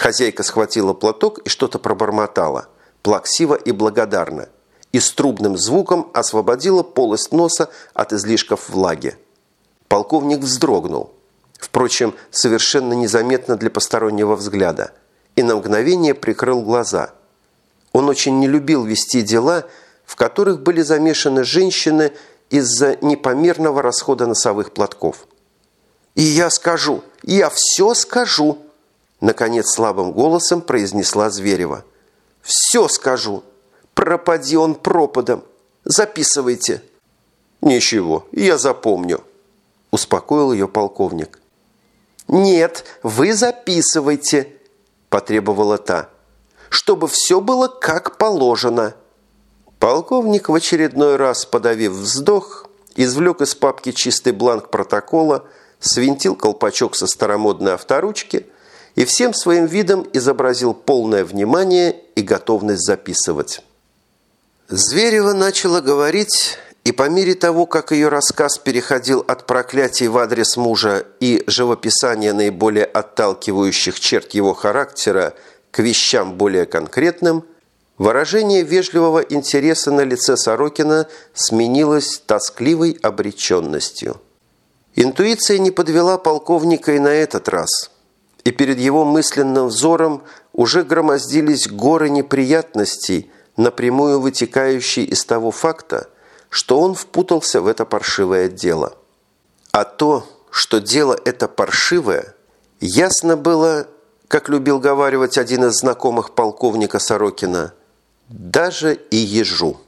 Хозяйка схватила платок и что-то пробормотала, плаксиво и благодарно, и с трубным звуком освободила полость носа от излишков влаги. Полковник вздрогнул, впрочем, совершенно незаметно для постороннего взгляда, и на мгновение прикрыл глаза. Он очень не любил вести дела, в которых были замешаны женщины из-за непомерного расхода носовых платков. «И я скажу, я все скажу!» Наконец слабым голосом произнесла Зверева. «Все скажу! Пропади он пропадом! Записывайте!» «Ничего, я запомню!» Успокоил ее полковник. «Нет, вы записывайте!» Потребовала та. «Чтобы все было как положено!» Полковник в очередной раз, подавив вздох, извлек из папки чистый бланк протокола, свинтил колпачок со старомодной авторучки – и всем своим видом изобразил полное внимание и готовность записывать. Зверева начала говорить, и по мере того, как ее рассказ переходил от проклятий в адрес мужа и живописания наиболее отталкивающих черт его характера к вещам более конкретным, выражение вежливого интереса на лице Сорокина сменилось тоскливой обреченностью. Интуиция не подвела полковника и на этот раз – и перед его мысленным взором уже громоздились горы неприятностей, напрямую вытекающие из того факта, что он впутался в это паршивое дело. А то, что дело это паршивое, ясно было, как любил говаривать один из знакомых полковника Сорокина, даже и ежу.